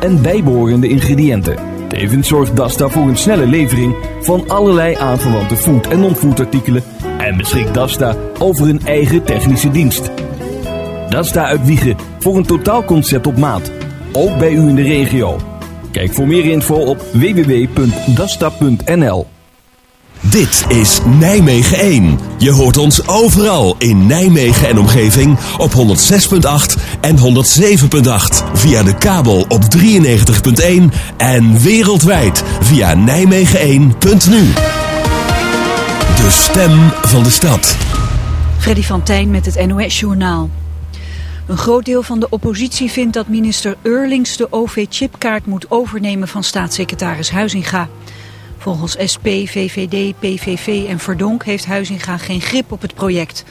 en bijbehorende ingrediënten. Tevens zorgt Dasta voor een snelle levering van allerlei aanverwante food- en non-food artikelen en beschikt Dasta over een eigen technische dienst. Dasta uit Wiegen voor een totaalconcept op maat, ook bij u in de regio. Kijk voor meer info op www.dasta.nl. Dit is Nijmegen 1. Je hoort ons overal in Nijmegen en omgeving op 106.8 en 107.8. Via de kabel op 93.1 en wereldwijd via nijmegen1.nu. De stem van de stad. Freddy van Tijn met het NOS-journaal. Een groot deel van de oppositie vindt dat minister Eurlings de OV-chipkaart moet overnemen van staatssecretaris Huizinga. Volgens SP, VVD, PVV en Verdonk heeft Huizinga geen grip op het project.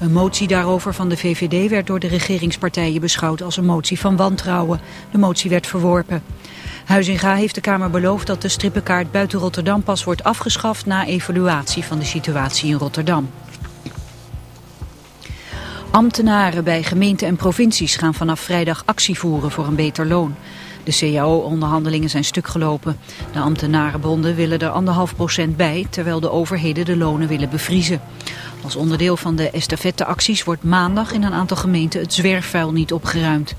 Een motie daarover van de VVD werd door de regeringspartijen beschouwd als een motie van wantrouwen. De motie werd verworpen. Huizinga heeft de Kamer beloofd dat de strippenkaart buiten Rotterdam pas wordt afgeschaft na evaluatie van de situatie in Rotterdam. Ambtenaren bij gemeenten en provincies gaan vanaf vrijdag actie voeren voor een beter loon. De CAO-onderhandelingen zijn stuk gelopen. De ambtenarenbonden willen er anderhalf procent bij, terwijl de overheden de lonen willen bevriezen. Als onderdeel van de estafetteacties wordt maandag in een aantal gemeenten het zwerfvuil niet opgeruimd.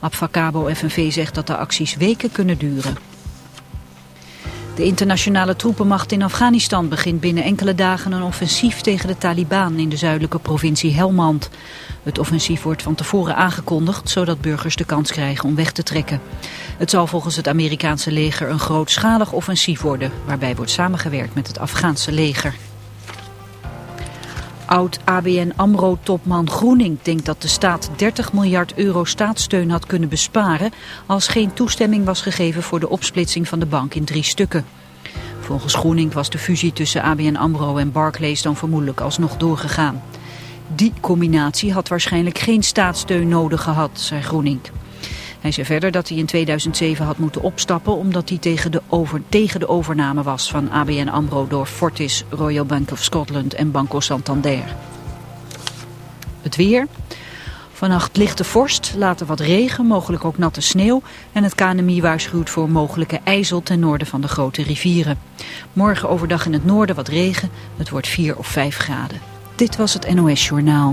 Abfacabo FNV zegt dat de acties weken kunnen duren. De internationale troepenmacht in Afghanistan begint binnen enkele dagen een offensief tegen de Taliban in de zuidelijke provincie Helmand. Het offensief wordt van tevoren aangekondigd, zodat burgers de kans krijgen om weg te trekken. Het zal volgens het Amerikaanse leger een grootschalig offensief worden, waarbij wordt samengewerkt met het Afghaanse leger. Oud-ABN AMRO-topman Groening denkt dat de staat 30 miljard euro staatssteun had kunnen besparen als geen toestemming was gegeven voor de opsplitsing van de bank in drie stukken. Volgens Groening was de fusie tussen ABN AMRO en Barclays dan vermoedelijk alsnog doorgegaan. Die combinatie had waarschijnlijk geen staatssteun nodig gehad, zei Groening. Hij zei verder dat hij in 2007 had moeten opstappen omdat hij tegen de, over, tegen de overname was van ABN AMRO door Fortis, Royal Bank of Scotland en Banco Santander. Het weer. Vannacht lichte vorst, later wat regen, mogelijk ook natte sneeuw. En het KNMI waarschuwt voor mogelijke ijzel ten noorden van de grote rivieren. Morgen overdag in het noorden wat regen. Het wordt 4 of 5 graden. Dit was het NOS Journaal.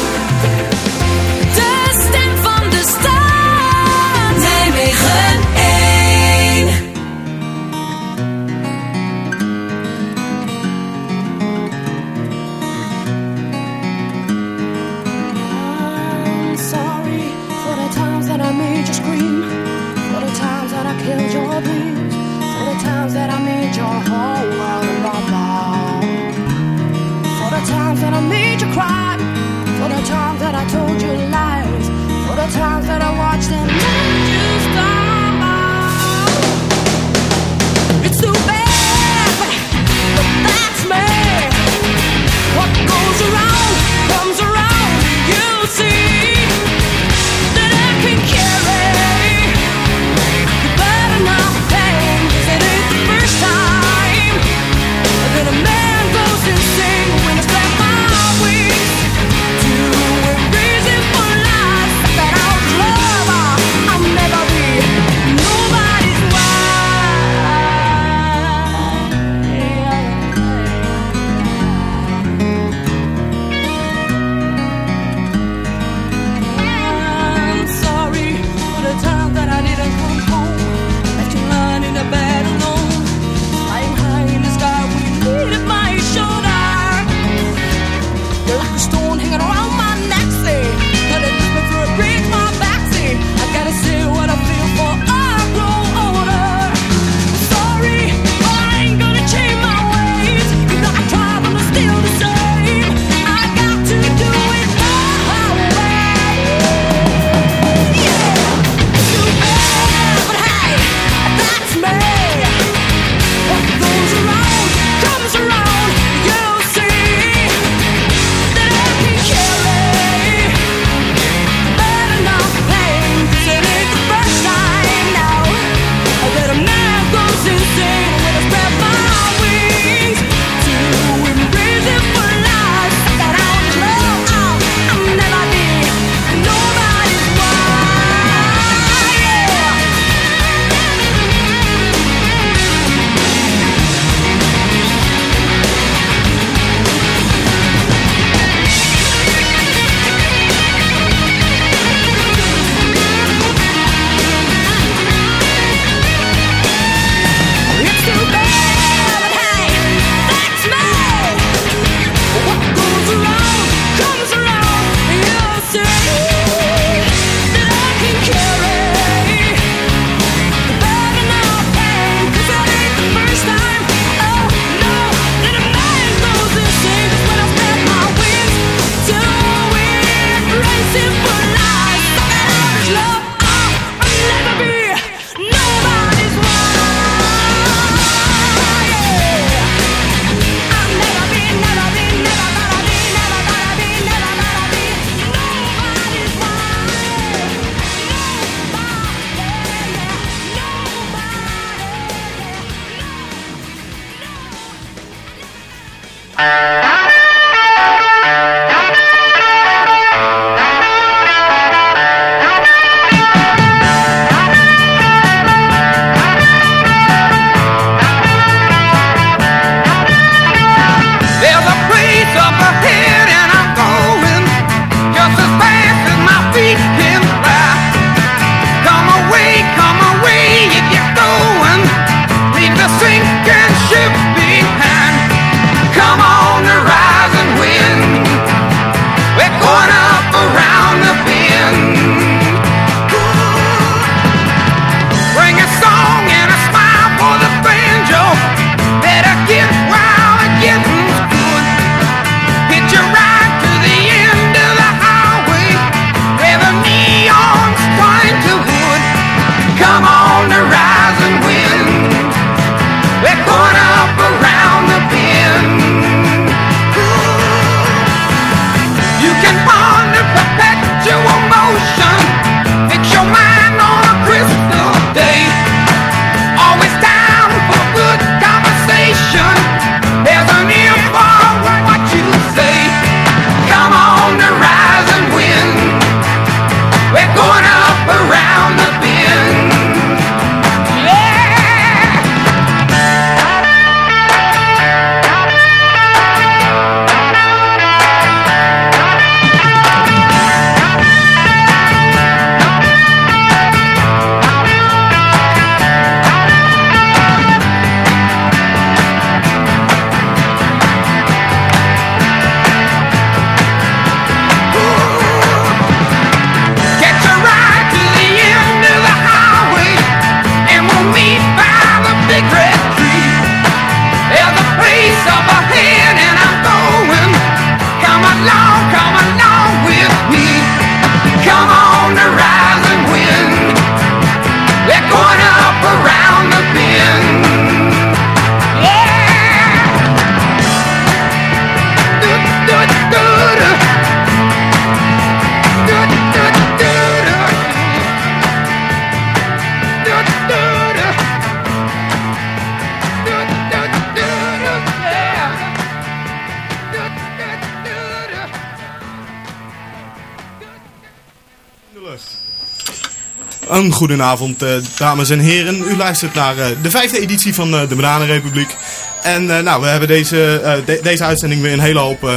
Goedenavond, uh, dames en heren. U luistert naar uh, de vijfde editie van uh, de Bananenrepubliek. En nou, we hebben deze, de deze uitzending weer een hele hoop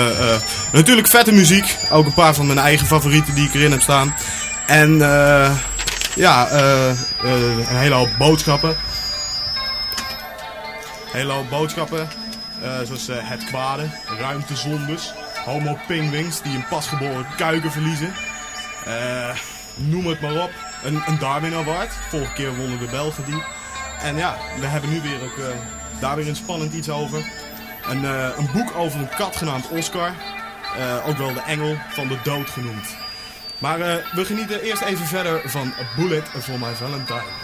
natuurlijk vette muziek. Ook een paar van mijn eigen favorieten die ik erin heb staan. En ja, een hele hoop boodschappen. Een hele hoop boodschappen. zoals het kwade, ruimtezondes, homo pingwings die een pasgeboren kuiken verliezen. noem het maar op een, een Darwin Award. Vorige keer wonnen de Belgen die. En ja, we hebben nu weer ook, uh, daar weer een spannend iets over. Een, uh, een boek over een kat genaamd Oscar. Uh, ook wel de engel van de dood genoemd. Maar we genieten eerst even verder van Bullet for My Valentine.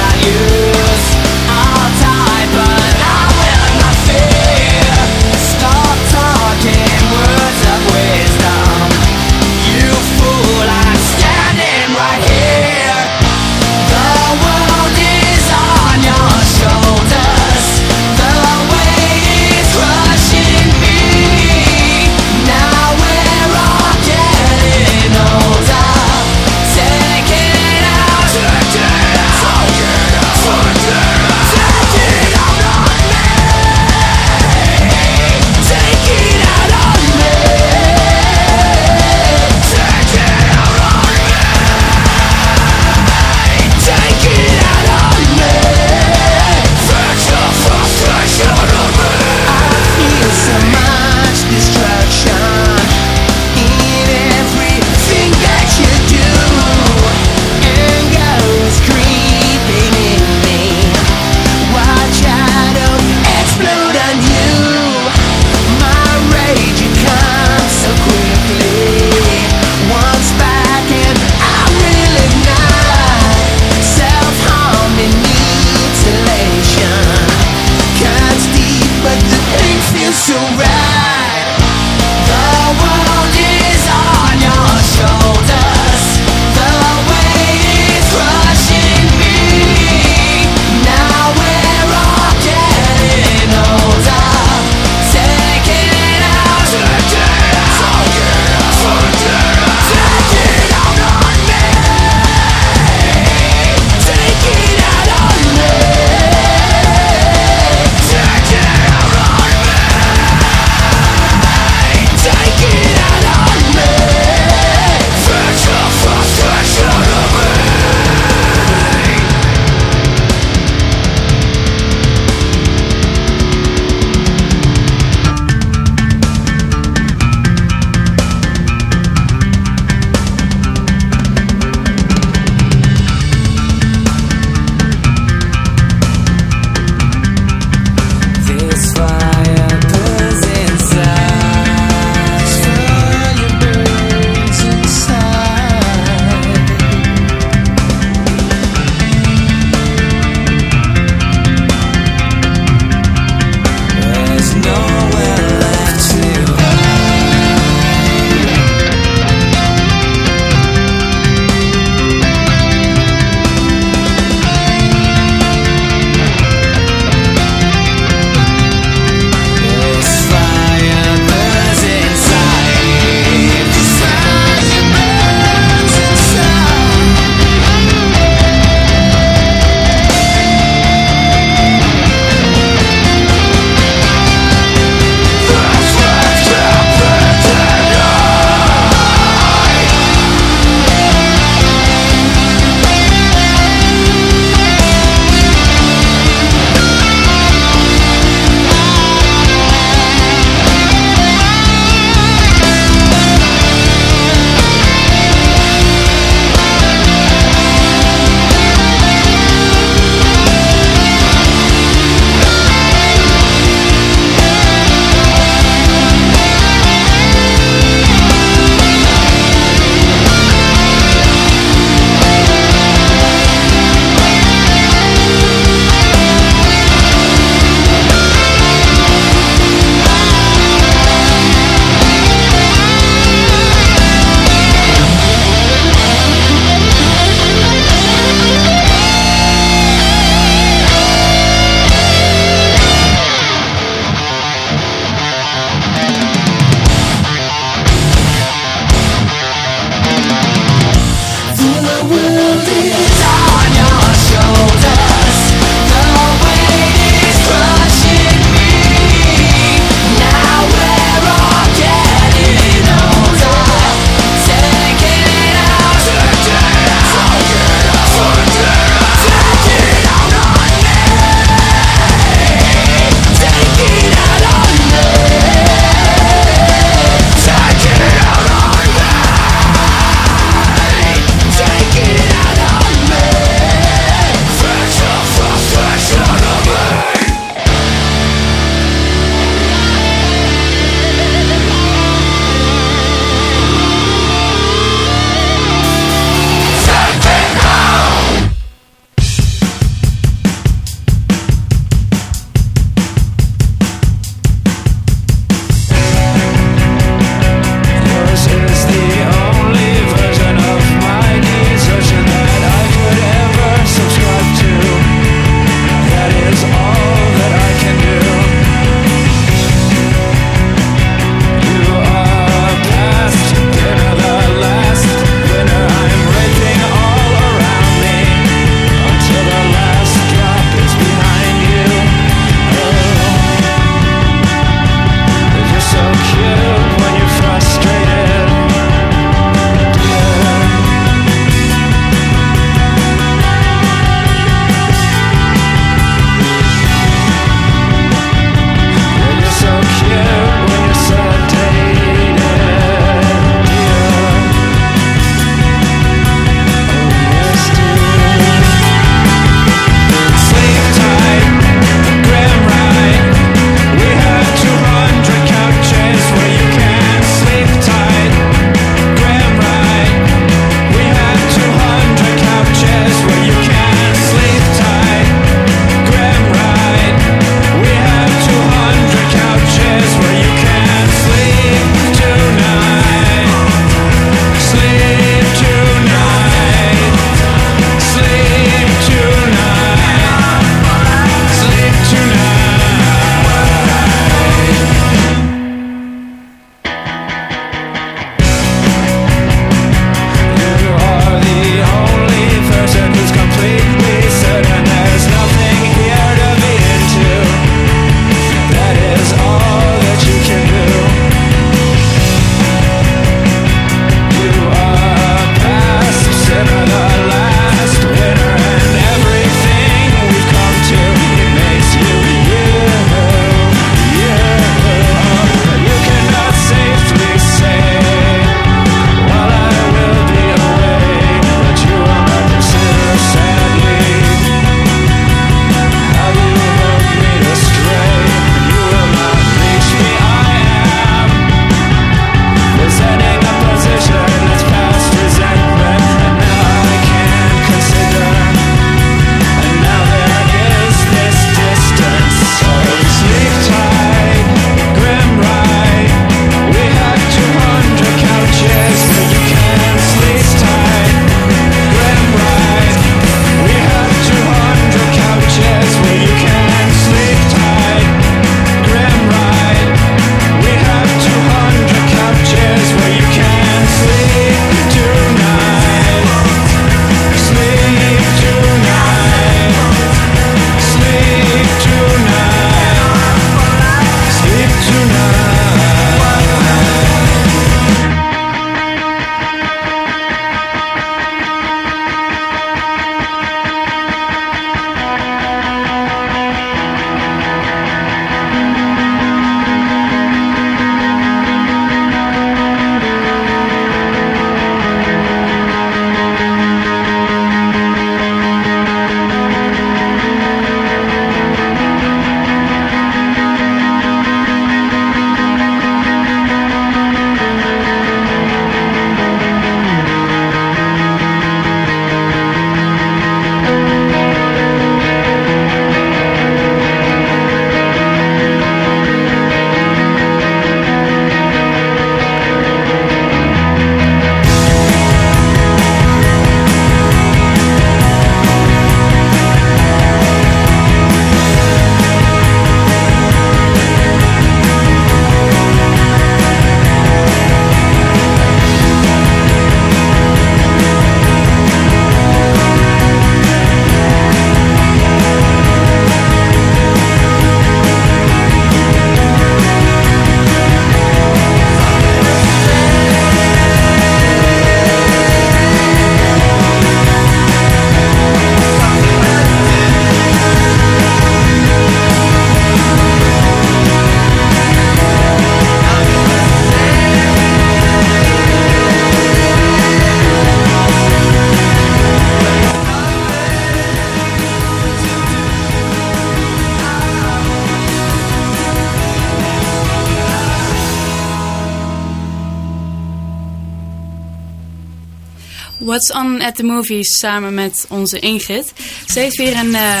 The Movies samen met onze Ingrid. Ze heeft weer een eh,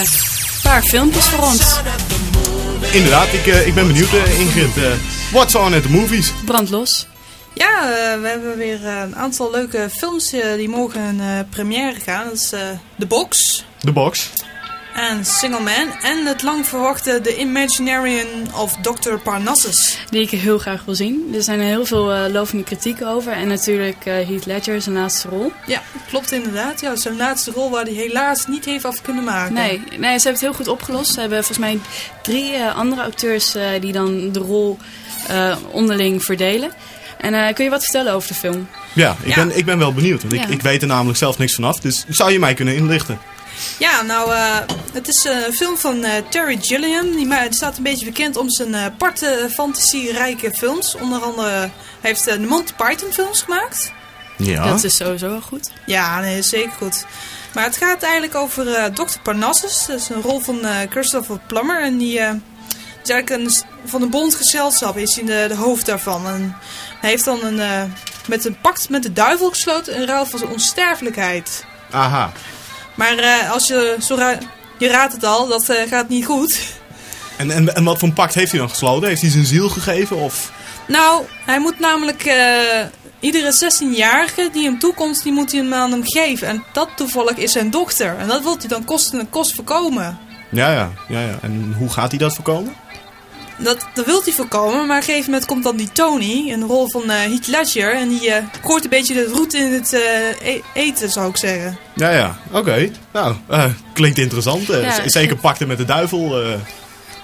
paar filmpjes voor ons. Inderdaad, ik, eh, ik ben benieuwd, eh, Ingrid. eh, what's on at the movies? Brand los. Ja, we hebben weer een aantal leuke films die mogen in eh, première gaan. Dat is eh The Box De box. En Single Man en het lang verwachte The Imaginarium of Dr. Parnassus. Die ik heel graag wil zien. Er zijn heel veel eh, lovende kritieken over. En natuurlijk eh, Heath Ledger, zijn laatste rol. Ja, klopt inderdaad. Ja, zijn laatste rol waar hij helaas niet heeft af kunnen maken. Nee, nee, ze hebben het heel goed opgelost. Ze hebben volgens mij drie eh, andere acteurs eh, die dan de rol eh, onderling verdelen. En eh, kun je wat vertellen over de film? Ja, ik, Ja. Ben, ik ben wel benieuwd. Want ik, ik weet er namelijk zelf niks vanaf. Dus zou je mij kunnen inlichten? Ja, nou, eh, het is een film van eh, Terry Gilliam. Die staat een beetje bekend om zijn eh, aparte, fantasierijke films. Onder andere hij heeft eh, de Monty Python films gemaakt. Ja. Dat is sowieso wel goed. Ja, nee, zeker goed. Maar het gaat eigenlijk over eh Dr. Parnassus. Dat is een rol van eh, Christopher Plummer. En die eh, is eigenlijk een, van een bond gezelschap. Is hij de, de hoofd daarvan. En hij heeft dan een, eh, met een pact met de duivel gesloten. In ruil van zijn onsterfelijkheid. Aha. Maar eh, als je zo ra- je raadt het al, dat eh, gaat niet goed. En, en, en wat voor een pact heeft hij dan gesloten? Heeft hij zijn ziel gegeven? Of... Nou, hij moet namelijk eh, iedere 16-jarige die hem toekomt, die moet hij hem aan hem geven. En dat toevallig is zijn dochter. En dat wil hij dan kosten en kost voorkomen. Ja, ja, ja, ja. En hoe gaat hij dat voorkomen? Dat, dat wil hij voorkomen, maar op een gegeven moment komt dan die Tony, een rol van eh Heath Ledger. En die eh gooit een beetje de roet in het eh, e- eten, zou ik zeggen. Ja, ja. Oké. Nou, eh, klinkt interessant. Ja. Zeker pakten met de duivel. eh.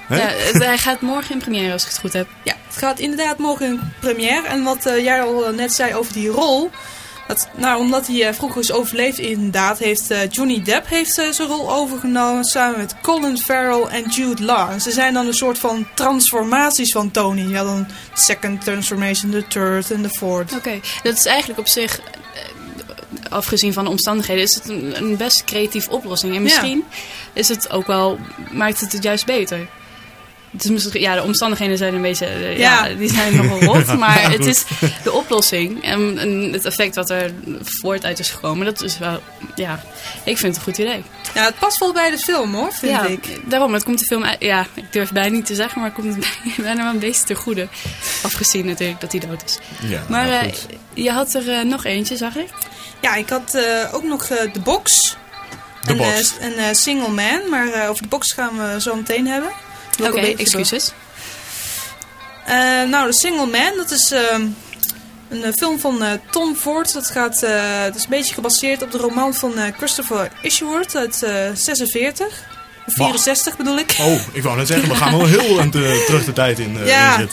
Hè? Ja, het- hij gaat morgen in première als ik het goed heb. Ja, het gaat inderdaad morgen in première. En wat eh, jij al net zei over die rol. Dat, nou, omdat hij eh, vroeger is overleefd inderdaad, heeft eh, Johnny Depp heeft, eh, zijn rol overgenomen samen met Colin Farrell en Jude Law. En ze zijn dan een soort van transformaties van Tony. Ja, dan second transformation, the third en the fourth. Oké, dat is eigenlijk op zich, afgezien van de omstandigheden, is het een, een best creatieve oplossing. En misschien is het ook wel, maakt het het juist beter. Het is misschien, ja, de omstandigheden zijn een beetje, eh, ja. Ja. die zijn nogal rot. Maar Ja, het is de oplossing en, en het effect wat er voort uit is gekomen, dat is wel, ja, ik vind het een goed idee. Ja, het past wel bij de film hoor, vind ja, ik. daarom, het komt de film, uit- ja, ik durf bijna niet te zeggen, maar het komt bijna wel een beetje te goede. Afgezien natuurlijk dat hij dood is. Ja, Maar nou eh, je had er eh, nog eentje, zag ik. Ja, ik had eh, ook nog de box. De een, box. een single man, maar eh, over de box gaan we zo meteen hebben. Oké, excuses. Eh, nou, The Single Man, dat is ehm, een eh, film van eh, Tom Ford. Dat, gaat, eh, dat is een beetje gebaseerd op de roman van eh, Christopher Isherwood uit eh 46. Of 64 bedoel ik. Oh, ik wou net zeggen, we gaan wel heel terug de tijd in, eh Ja.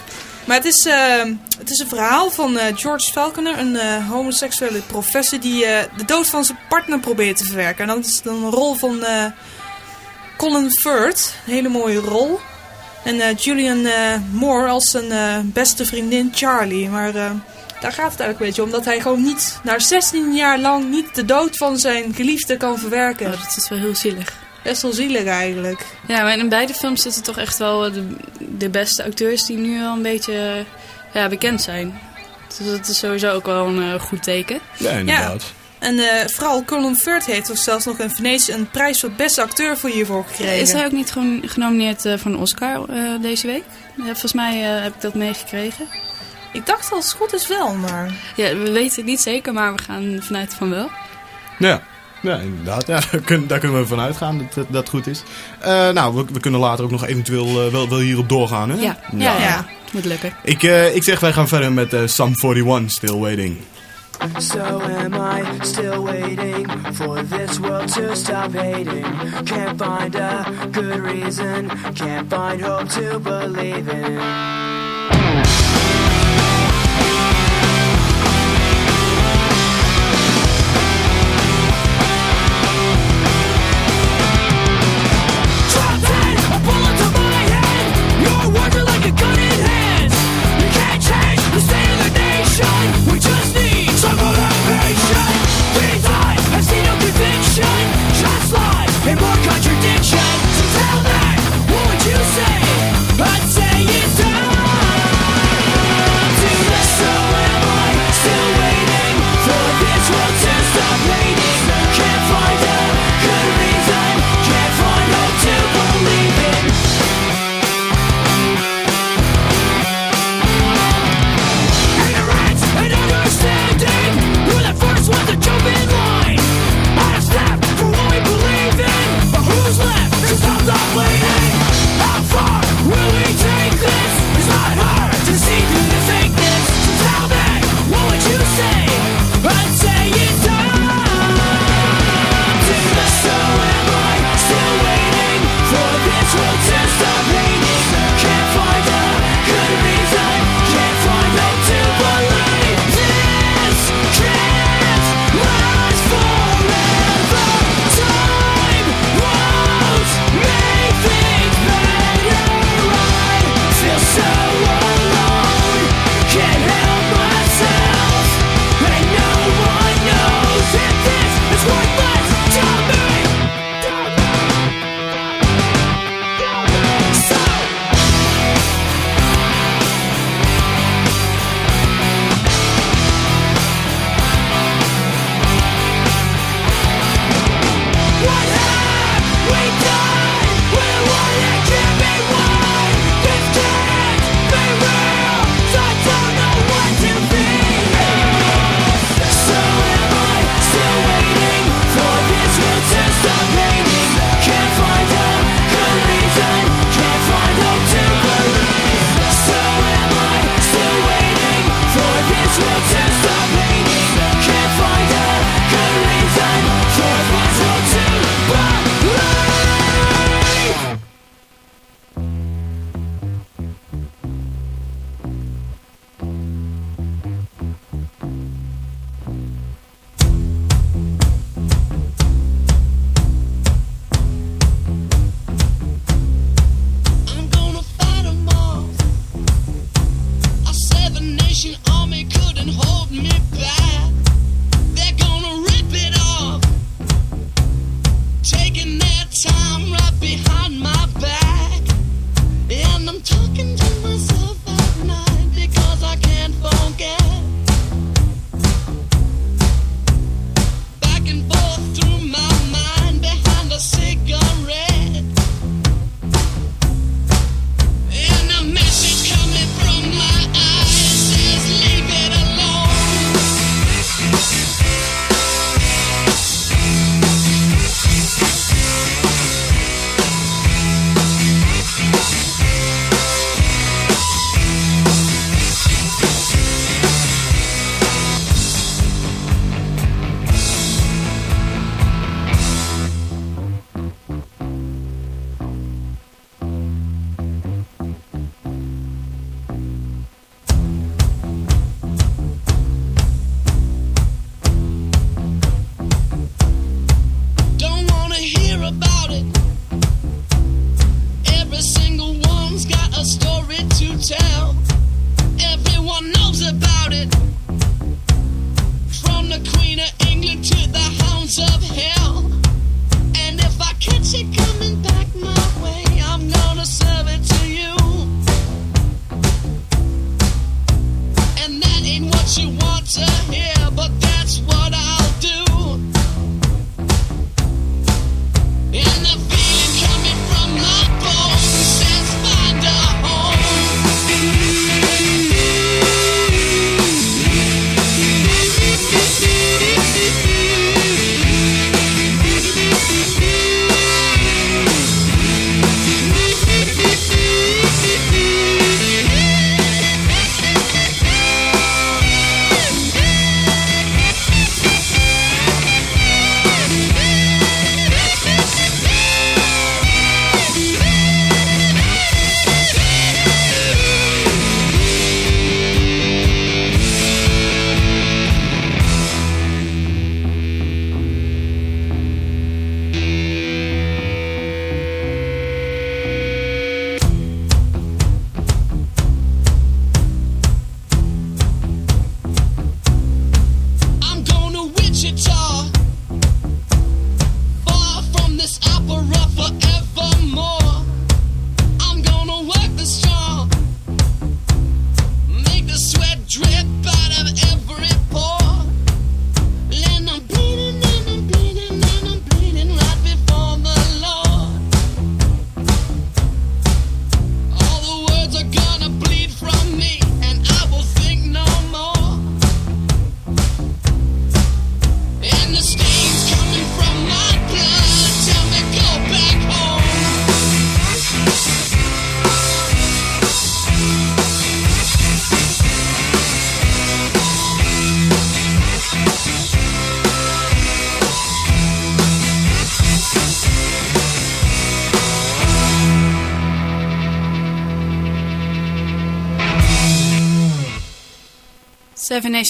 Maar het is, ehm, het is een verhaal van eh, George Falconer, een eh, homoseksuele professor die eh, de dood van zijn partner probeert te verwerken. En dat is dan een rol van eh, Colin Firth, een hele mooie rol. En eh, Julian eh, Moore als zijn eh, beste vriendin Charlie. Maar eh, daar gaat het eigenlijk een beetje om dat hij gewoon niet, na 16 jaar lang, niet de dood van zijn geliefde kan verwerken. Oh, dat is wel heel zielig. Best wel zielig eigenlijk. Ja, maar in beide films zitten toch echt wel de, de beste acteurs die nu wel een beetje ja, bekend zijn. Dus dat is sowieso ook wel een goed teken. Ja, inderdaad. En eh, vooral Colin Firth heeft toch zelfs nog in Venetië een prijs voor beste acteur voor hiervoor gekregen. Is hij ook niet gewoon genomineerd eh, voor een Oscar eh, deze week? Volgens mij eh, heb ik dat meegekregen. Ik dacht als het goed is wel, maar... Ja, we weten het niet zeker, maar we gaan vanuit van wel. Ja. Ja, inderdaad. Ja, daar, kunnen, daar kunnen we vanuit gaan dat dat, goed is. Eh, nou, we, we kunnen later ook nog eventueel wel, wel hierop doorgaan, hè? Ja, ja, ja. Ja. het moet lukken. Ik, eh, ik zeg, wij gaan verder met Sum 41, Still Waiting. So am I still waiting for this world to stop hating? Can't find a good reason, can't find hope to believe in.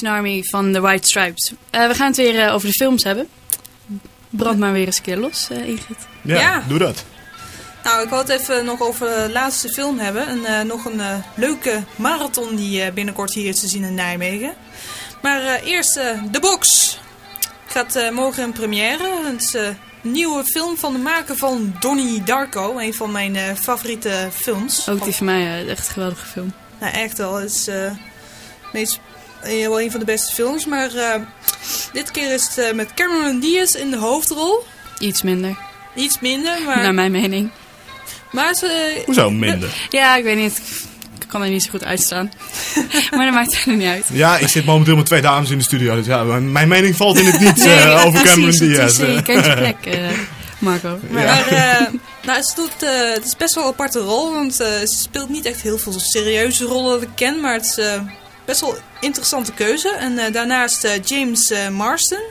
Army van The White Stripes. Eh, we gaan het weer eh, over de films hebben. Brand maar weer eens een keer los, eh, Ingrid. Ja, Ja. doe dat. Nou, ik wil het even nog over de laatste film hebben. En, eh, nog een leuke marathon die eh, binnenkort hier is te zien in Nijmegen. Maar eh, eerst eh The Box. Gaat eh, morgen in première. Het is een nieuwe film van de maker van Donnie Darko. Een van mijn eh, favoriete films. Ook die van mij, echt een geweldige film. Nou, echt wel. Het is eh, meest, wel een van de beste films. Maar eh, dit keer is het eh, met Cameron Diaz in de hoofdrol. Iets minder, Iets minder, maar... naar mijn mening. maar ze, Hoezo minder? Ja, ik weet niet. Ik kan er niet zo goed uitstaan. maar dat maakt er niet uit. Ja, ik zit momenteel met twee dames in de studio. Dus ja, mijn mening valt in het niet Nee, eh, ja, over Cameron Diaz. Het is, eh, je kent je plek, eh, Marco. Maar eh, nou, ze doet, eh, het is best wel een aparte rol, want eh, ze speelt niet echt heel veel serieuze rollen dat ik ken, maar het is eh, best wel interessante keuze. En eh, daarnaast eh, James eh, Marston.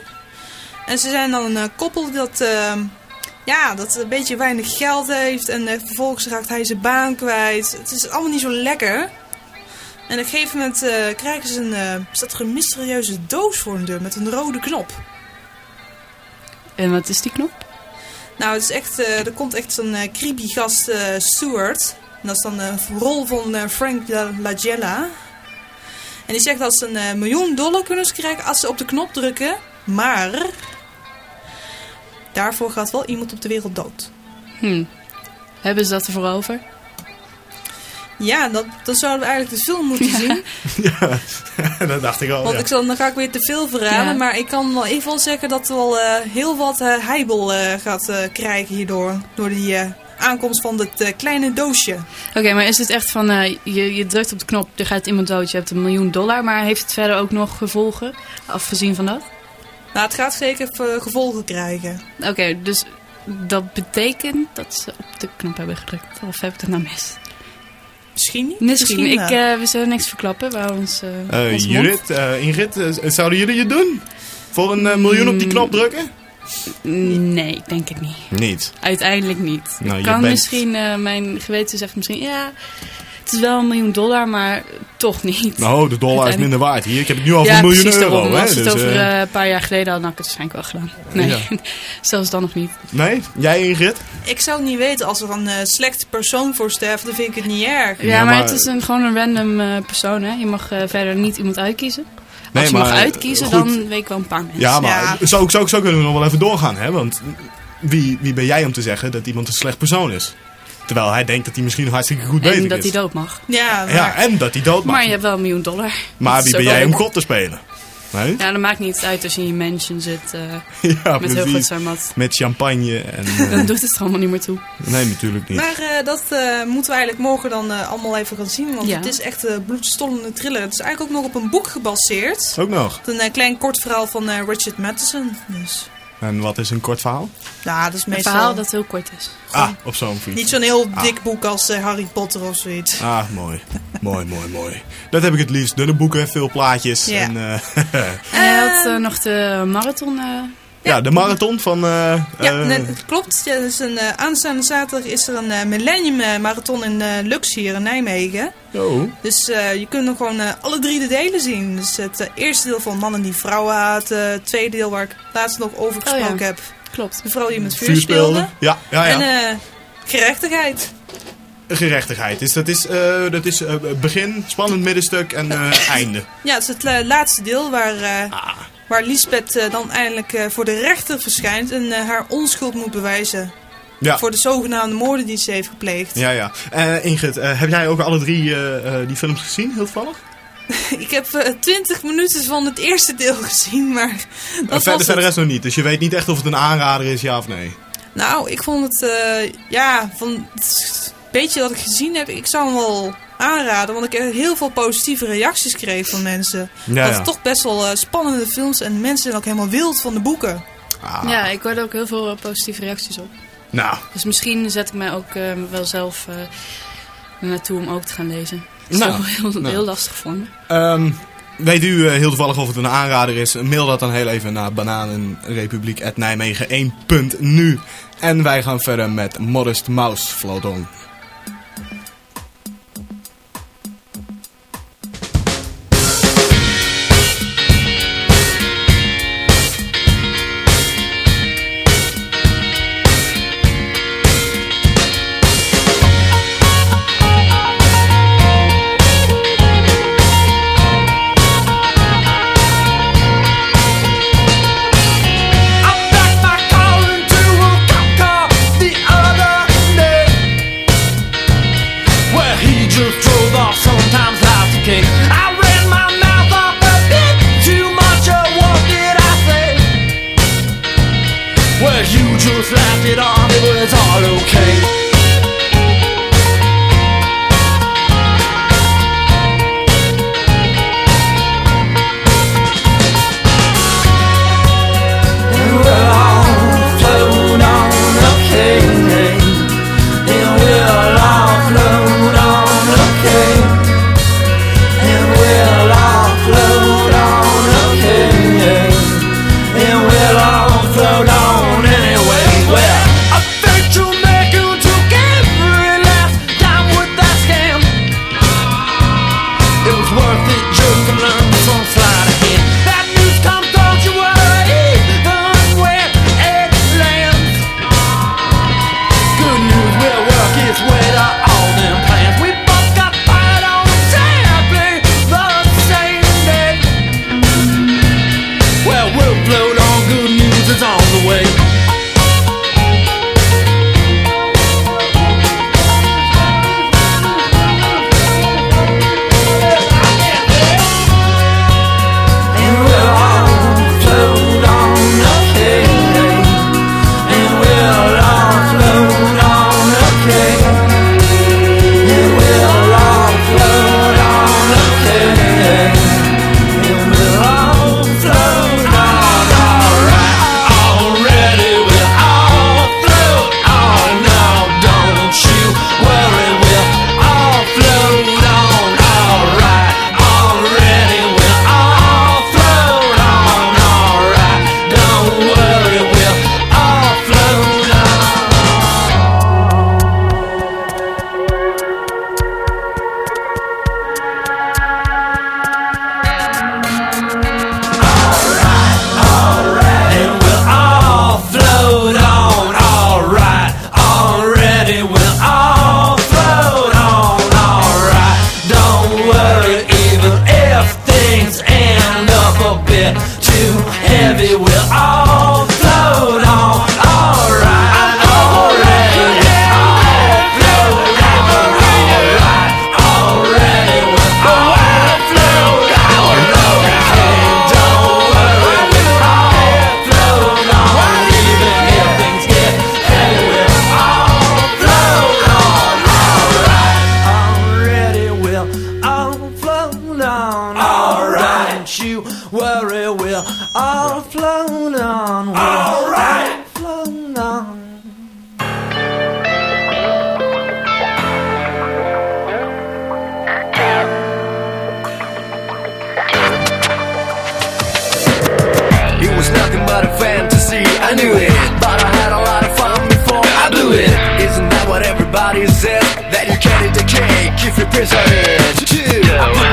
En ze zijn dan een koppel dat, eh, ja, dat een beetje weinig geld heeft en vervolgens raakt hij zijn baan kwijt. Het is allemaal niet zo lekker. En op een gegeven moment krijgen ze een, eh, staat er een mysterieuze doos voor hun deur met een rode knop. En wat is die knop? Nou, het is echt, er komt echt zo'n creepy gast Stewart. En dat is dan de rol van Frank La- Lagella. En die zegt dat ze een eh, miljoen dollar kunnen krijgen als ze op de knop drukken. Maar daarvoor gaat wel iemand op de wereld dood. Hm. Hebben ze dat ervoor over? Ja, dat, dan zouden we eigenlijk de film moeten zien. dat dacht ik al. Want ja. ik zal, dan ga ik weer te veel verraden. Ja. Maar ik kan wel even wel zeggen dat er wel eh, heel wat eh heibel eh, gaat eh, krijgen hierdoor. Door die eh, aankomst van dit eh, kleine doosje. Oké, maar is het echt van, eh, je, je drukt op de knop, er gaat iemand dood, je hebt een miljoen dollar. Maar heeft het verder ook nog gevolgen, afgezien van dat? Nou, het gaat zeker gevolgen krijgen. Oké, dus dat betekent dat ze op de knop hebben gedrukt. Of heb ik dat nou mis? Misschien niet. Misschien. Ik, eh, we zullen niks verklappen. Houden ons, eh Eh, ons mond. Judith, Ingrid, eh, zouden jullie het doen? Voor een miljoen op die knop drukken? Nee, ik denk het niet. Niet. Uiteindelijk niet. Nou, je kan bent- misschien, eh, mijn geweten zegt misschien, ja, het is wel een miljoen dollar, maar toch niet. Nou, de dollar is minder waard. Hier, ik heb het nu over ja, een miljoen precies euro. daarom. hè, Als het dus, over eh, eh, een paar jaar geleden had, dan had ik het waarschijnlijk wel gedaan. Nee, zelfs dan nog niet. Nee? Jij Ingrid? Ik zou het niet weten als er een eh, slechte persoon voor sterft, dan vind ik het niet erg. Ja, Ja, maar, maar- het is een, gewoon een random eh, persoon, hè. Je mag verder niet iemand uitkiezen. Als Nee, je mag maar, uitkiezen, goed. dan weet ik wel een paar mensen. Ja, maar Ja. Zo, zo, zo kunnen we nog wel even doorgaan, hè? Want wie, wie ben jij om te zeggen dat iemand een slecht persoon is? Terwijl hij denkt dat hij misschien hartstikke goed bezig en dat is. hij dood mag. Ja, maar, Ja, en dat hij dood mag. Maar je hebt wel een miljoen dollar. Maar wie is ben jij om. God te spelen? Nee? Ja, dat maakt niet uit als je in je mansion zit eh, Ja, met heel goed. Met champagne en... eh, Dan doet het er allemaal niet meer toe. nee, natuurlijk niet. maar eh, dat eh, moeten we eigenlijk morgen dan allemaal even gaan zien. Want Ja. het is echt een bloedstollende thriller. Het is eigenlijk ook nog op een boek gebaseerd. Ook nog. Een klein kort verhaal van eh, Richard Matheson. Dus, En wat is een kort verhaal? ja, dat is Een meestal verhaal dat heel kort is. Ah, op zo'n fiets. niet zo'n heel Ah. dik boek als eh, Harry Potter of zoiets. Ah, mooi. mooi, mooi, mooi. Dat heb ik het liefst. Dunne boeken, veel plaatjes. Ja. En, eh, En je had eh, nog de marathon. Eh, ja, de marathon van... eh, Ja, eh, nee, het klopt. Ja, dus een, eh, aanstaande zaterdag is er een eh, Millennium eh, Marathon in eh, Lux hier in Nijmegen. oh. Dus eh, je kunt nog gewoon eh, alle drie de delen zien. Dus het eh, eerste deel van Mannen die vrouwen haten. Het tweede deel waar ik laatst nog over gesproken Oh ja. heb. klopt. De vrouw die met vuur, Vuur speelde. speelde. Ja, ja, ja. En eh, gerechtigheid. Gerechtigheid. Dus dat is, eh, dat is eh, begin, spannend middenstuk en eh, einde. Ja, het is het eh, laatste deel waar, eh, Ah. Waar Lisbeth eh, dan eindelijk eh, voor de rechter verschijnt. En eh, haar onschuld moet bewijzen. Ja. Voor de zogenaamde moorden die ze heeft gepleegd. Ja, ja. Eh, Ingrid, heb jij ook alle drie die films gezien, heel toevallig? Ik heb 20 minuten van het eerste deel gezien, maar dat Uh, was verder, het. verder rest nog niet. Dus je weet niet echt of het een aanrader is, ja of nee. Nou, ik vond het, ja, van het beetje dat ik gezien heb, ik zou hem wel aanraden. Want ik heb heel veel positieve reacties kreeg van mensen. Ja, dat ja. het toch best wel eh, spannende films en mensen zijn ook helemaal wild van de boeken. Ah, Ja, ik hoorde ook heel veel eh, positieve reacties op. Nou, Dus misschien zet ik mij ook eh, wel zelf eh naartoe om ook te gaan lezen. Dat is Nou, wel heel, nou. heel lastig voor me. Ehm, weet u eh, heel toevallig of het een aanrader is? Mail dat dan heel even naar bananenrepubliek.nijmegen1.nu. En wij gaan verder met Modest Mouse Float on. All right. Flown on. It was nothing but a fantasy, I knew it. But I had a lot of fun before I blew it. Isn't that what everybody says? That you can't eat the cake if you preserve it. Too.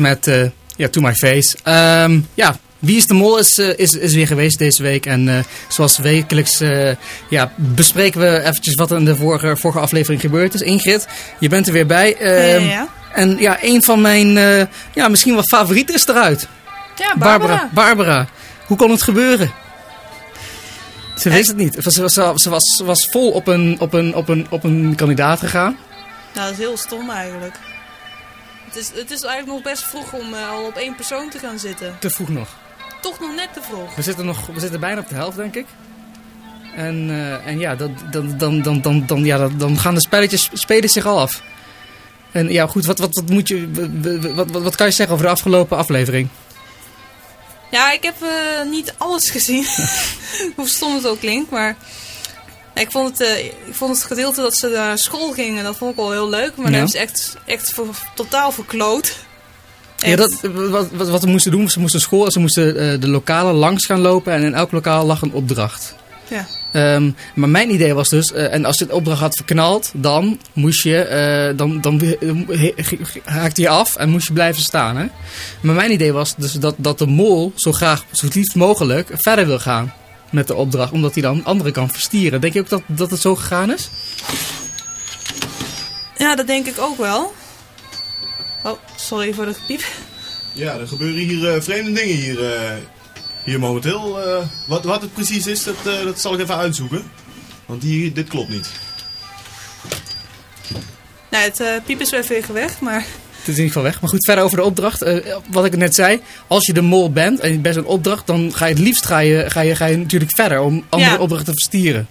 Met ja, To My Face. Ehm, ja, Wie is de Mol is, eh, is, is weer geweest deze week. En eh, zoals wekelijks ja, bespreken we eventjes wat er in de vorige, vorige aflevering gebeurd is. Ingrid, je bent er weer bij. Ehm, ja, ja. En ja, een van mijn ja, misschien wel favorieten is eruit. Ja, Barbara. Barbara. Hoe kon het gebeuren? Ze wist het niet. Ze was, ze was, ze was vol op een, op, een, op, een, op een kandidaat gegaan. Nou, dat is heel stom eigenlijk. Het is, het is eigenlijk nog best vroeg om eh, al op één persoon te gaan zitten. Te vroeg nog. Toch nog net te vroeg. We zitten, nog, we zitten bijna op de helft, denk ik. En, eh, en ja, dat, dan, dan, dan, dan, dan, ja dan gaan de spelletjes spelen zich al af. En ja, goed, wat, wat, wat, moet je, wat, wat, wat kan je zeggen over de afgelopen aflevering? Ja, ik heb eh, niet alles gezien. Hoe stom het ook klinkt, maar... Ik vond, het, eh, ik vond het gedeelte dat ze naar school gingen, dat vond ik wel heel leuk. Maar Ja. dat ze echt, echt voor, totaal verkloot. Ja, dat, wat, wat, wat we moesten doen, ze moesten school, ze moesten eh, de lokalen langs gaan lopen en in elk lokaal lag een opdracht. Ja. Ehm, maar mijn idee was dus, eh, en als je het opdracht had verknald, dan moest je, dan, dan he- he- haakte je af en moest je blijven staan. Hè? Maar mijn idee was dus dat, dat de mol zo graag, zo liefst mogelijk, verder wil gaan met de opdracht, omdat hij dan anderen kan verstieren. Denk je ook dat, dat het zo gegaan is? Ja, dat denk ik ook wel. Oh, sorry voor de gepiep. Ja, er gebeuren hier eh, vreemde dingen hier, eh, hier momenteel. Eh, wat, wat het precies is, dat, eh, dat zal ik even uitzoeken. Want hier, dit klopt niet. Nou, het eh, piep is weer even weg, maar... In ieder geval weg. Maar goed, verder over de opdracht. Eh, wat ik net zei, als je de mol bent en je bent een opdracht, dan ga je het liefst ga je, ga je, ga je natuurlijk verder om andere Ja. opdrachten te verstieren.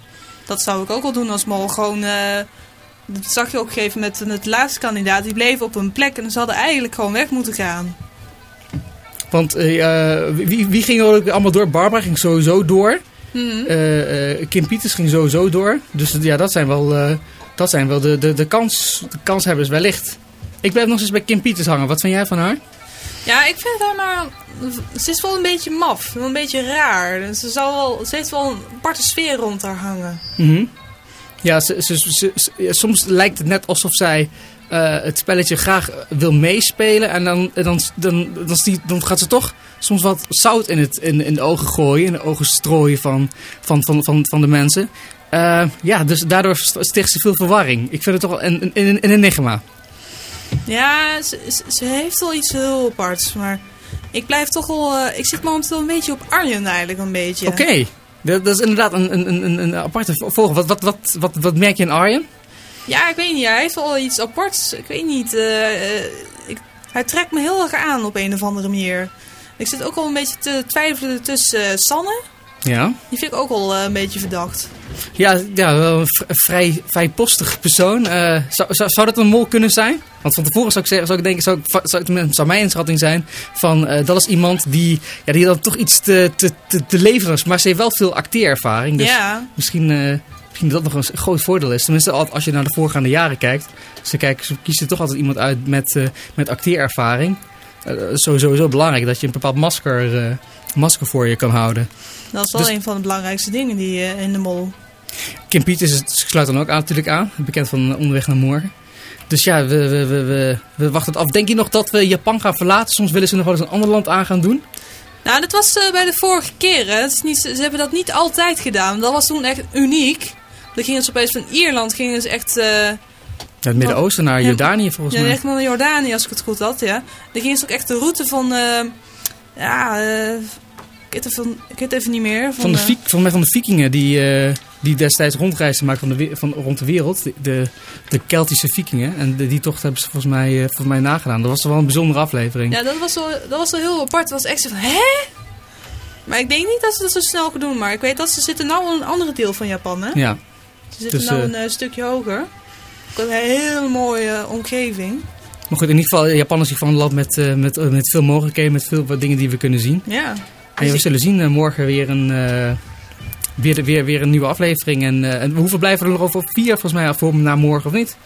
Dat zou ik ook wel doen als mol. Gewoon, eh, dat zag je ook gegeven met het laatste kandidaat. Die bleef op een plek en ze hadden eigenlijk gewoon weg moeten gaan. Want eh, eh, wie, wie ging ook allemaal door? Barbara ging sowieso door. Mhm. Eh, eh, Kim Pieters ging sowieso door. Dus ja, dat zijn wel, eh, dat zijn wel de, de, de, kans, de kanshebbers wellicht. Ik blijf nog steeds bij Kim Pieters hangen. Wat vind jij van haar? Ja, ik vind haar maar... Ze is wel een beetje maf. Een beetje raar. Ze, zal wel, ze heeft wel een aparte sfeer rond haar hangen. Mhm. Ja, ze, soms lijkt het net alsof zij eh, het spelletje graag wil meespelen. En dan, dan, dan, dan, gaat ze toch soms wat zout in, het, in, in de ogen gooien. In de ogen strooien van, van, van, van, van de mensen. Eh, ja, dus daardoor st- sticht ze veel verwarring. Ik vind het toch wel een, een, een enigma. Ja, ze, ze- ze heeft wel iets heel aparts. Maar ik blijf toch wel... eh, ik zit momenteel een beetje op Arjen eigenlijk een beetje. Oké, dat, dat is inderdaad een, een, een, een aparte volg. Wat, wat, wat, wat, wat merk je in Arjen? Ja, ik weet niet. Hij heeft wel iets aparts. Ik weet niet. eh, eh, ik, hij trekt me heel erg aan op een of andere manier. Ik zit ook al een beetje te twijfelen tussen Sanne. Ja. Die vind ik ook al eh, een beetje verdacht. Ja, ja wel een vrij, vrij postig persoon. Eh, zou, zou, zou dat een mol kunnen zijn? Want van tevoren zou ik, zeggen, zou ik denken, zou, zou, zou mijn inschatting zijn van eh, dat is iemand die, ja, die dan toch iets te, te, te, te leveren is. Maar ze heeft wel veel acteerervaring. Dus Ja. misschien, misschien dat nog een groot voordeel is. Tenminste, al- als je naar de voorgaande jaren kijkt. Ze, kijken, ze kiezen toch altijd iemand uit met, eh, met acteerervaring. Sowieso belangrijk dat je een bepaald masker, masker voor je kan houden. Dat is wel Dus- een van de belangrijkste dingen die, eh, in de mol. Kim Pieters het sluit dan ook aan, natuurlijk aan. Bekend van Onderweg naar Morgen. Dus ja, we, we, we, we, wachten het af. Denk je nog dat we Japan gaan verlaten? Soms willen ze nog wel eens een ander land aan gaan doen. Nou, dat was eh, bij de vorige. Het is niet, ze hebben dat niet altijd gedaan. Dat was toen echt uniek. Dan gingen ze opeens van Ierland gingen ze echt... eh, Naar het Midden-Oosten, naar Ja, Jordanië volgens ja, mij. echt naar Jordanië, als ik het goed had, ja. Dan gingen ze ook echt de route van... ja, ik, weet even, ik weet even niet meer. Van de, eh, Viek- van, mij van de vikingen die, eh, die destijds rondreizen maakten van de, van, rond de wereld. De, de, de Keltische vikingen. En de, die tocht hebben ze volgens mij, volgens mij nagedaan. Dat was wel een bijzondere aflevering. Ja, dat was, wel, dat was wel heel apart. Het was echt zo van, hè? Maar ik denk niet dat ze dat zo snel gaan doen. Maar ik weet dat ze zitten nou in een andere deel van Japan, hè? Ja. Ze zitten Dus, nou eh, een stukje hoger. Ook een hele mooie omgeving. Maar goed, in ieder geval, Japan is van een land met, met, met veel mogelijkheden. Met veel wat dingen die we kunnen zien. Ja we zullen zien eh, morgen weer een, eh, weer, weer, weer een nieuwe aflevering. En, uh, hoeveel blijven er nog over? Vier volgens mij voor na morgen of niet?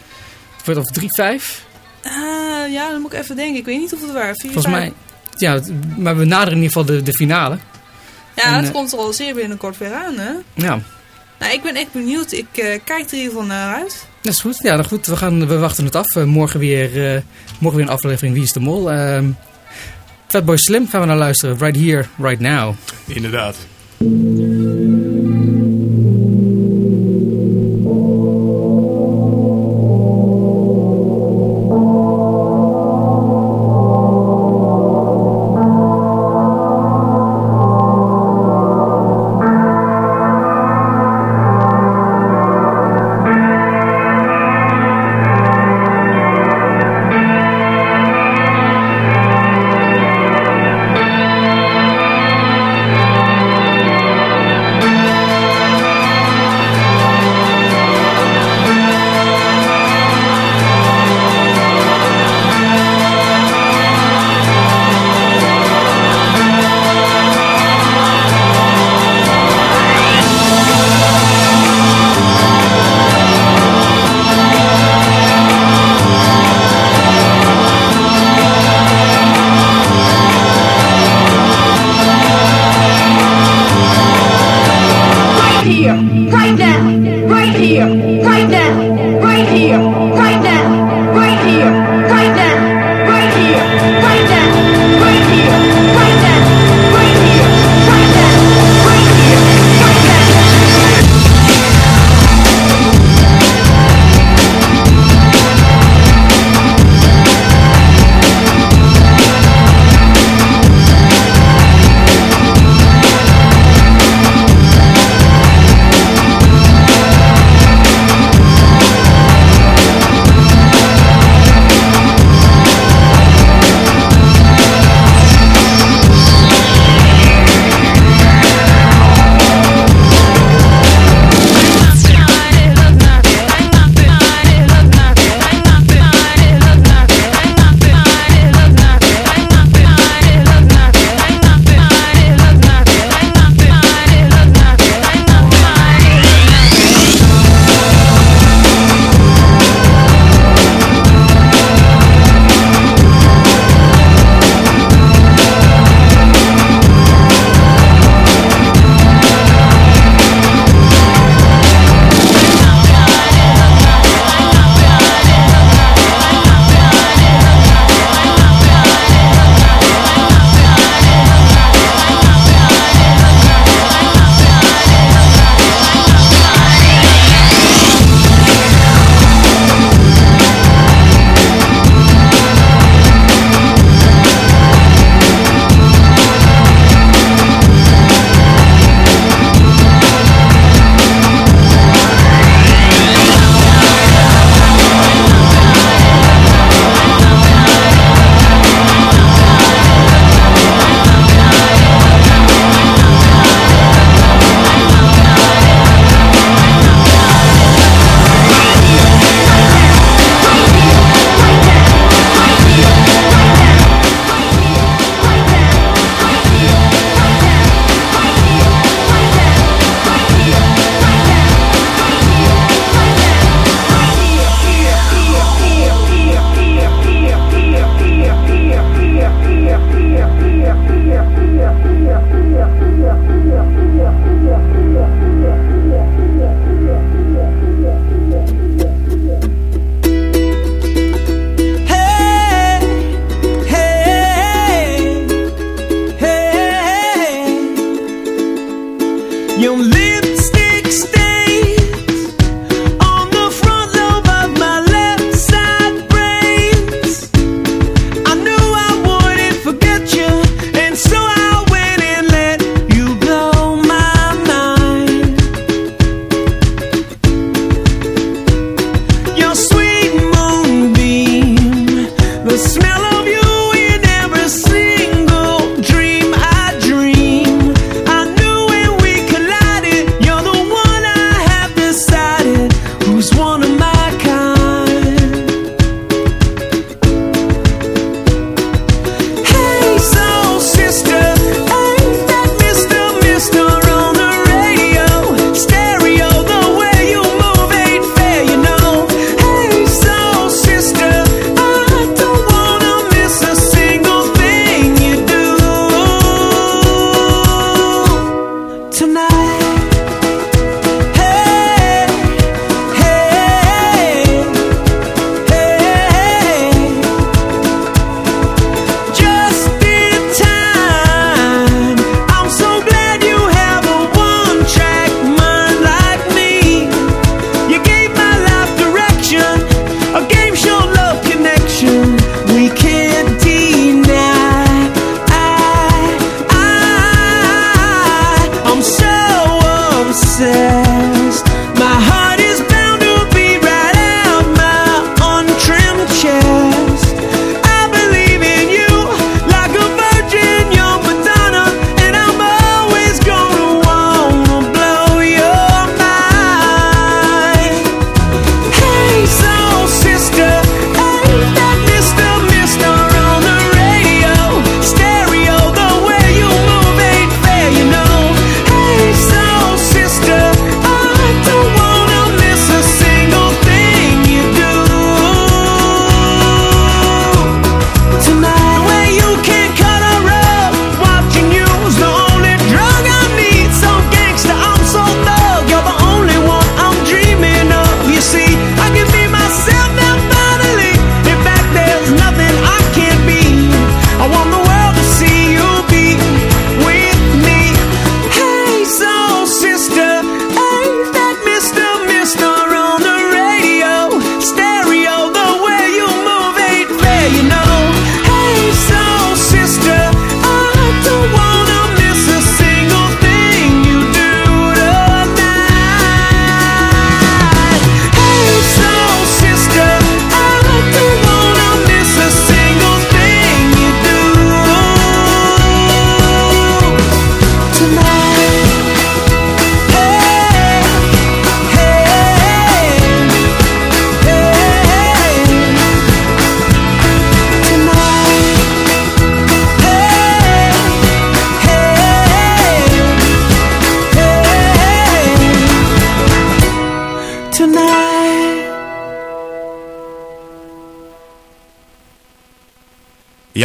Of, of drie, vijf? Uh, ja, dan moet ik even denken. Ik weet niet of het waar Vier, volgens mij, ja, maar we naderen in ieder geval de, de finale. Ja, het komt er al zeer binnenkort weer aan, hè? Ja. Nou, ik ben echt benieuwd. Ik kijk er in ieder geval naar uit. Dat is goed. Ja, dan goed. We, gaan, we wachten het af. morgen, weer, morgen weer een aflevering Wie is de Mol. Ehm, Fatboy Slim gaan we naar luisteren. Right here, right now. Inderdaad.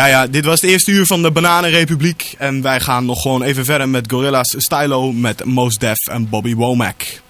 Ja, dit was het eerste uur van de Bananenrepubliek. En wij gaan nog gewoon even verder met Gorilla's Stylo met Mos Def en Bobby Womack.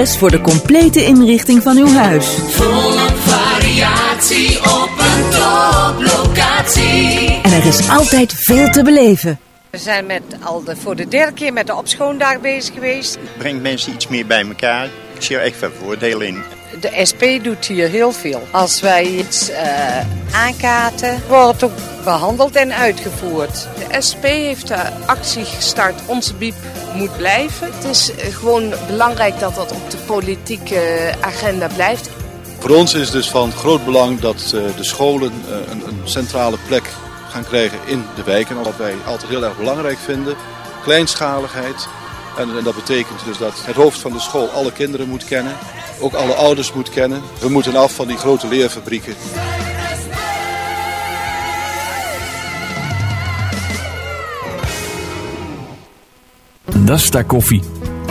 Adres voor de complete inrichting van uw huis. Volop variatie op een toplocatie. En er is altijd veel te beleven. We zijn met al de, voor de derde keer met de opschoondag bezig geweest. brengt mensen iets meer bij elkaar. Ik zie er echt veel voordelen in. De SP doet hier heel veel. Als wij iets eh, aankaarten, wordt het ook behandeld en uitgevoerd. De SP heeft de actie gestart Onze Biep moet blijven. Het is gewoon belangrijk dat dat op de politieke agenda blijft. Voor ons is dus van groot belang dat eh, de scholen eh, een, een centrale plek gaan krijgen in de wijken. Wat wij altijd heel erg belangrijk vinden. Kleinschaligheid. En, dat betekent dus dat het hoofd van de school alle kinderen moet kennen. Ook alle ouders moet kennen. We moeten af van die grote leerfabrieken. Dasta koffie.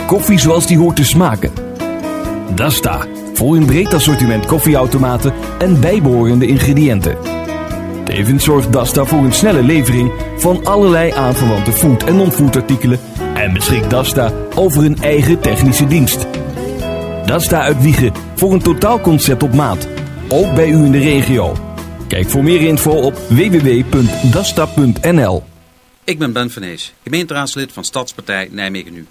Koffie zoals die hoort te smaken. Dasta. Voor een breed assortiment koffieautomaten en bijbehorende ingrediënten. Tevens zorgt Dasta voor een snelle levering van allerlei aanverwante food- en non-food artikelen en beschikt Dasta over een eigen technische dienst. Dasta uit Wiegen voor een totaalconcept op maat. Ook bij u in de regio. Kijk voor meer info op www.dasta.nl. Ik ben Ben Venees, gemeenteraadslid van Stadspartij Nijmegen Nu.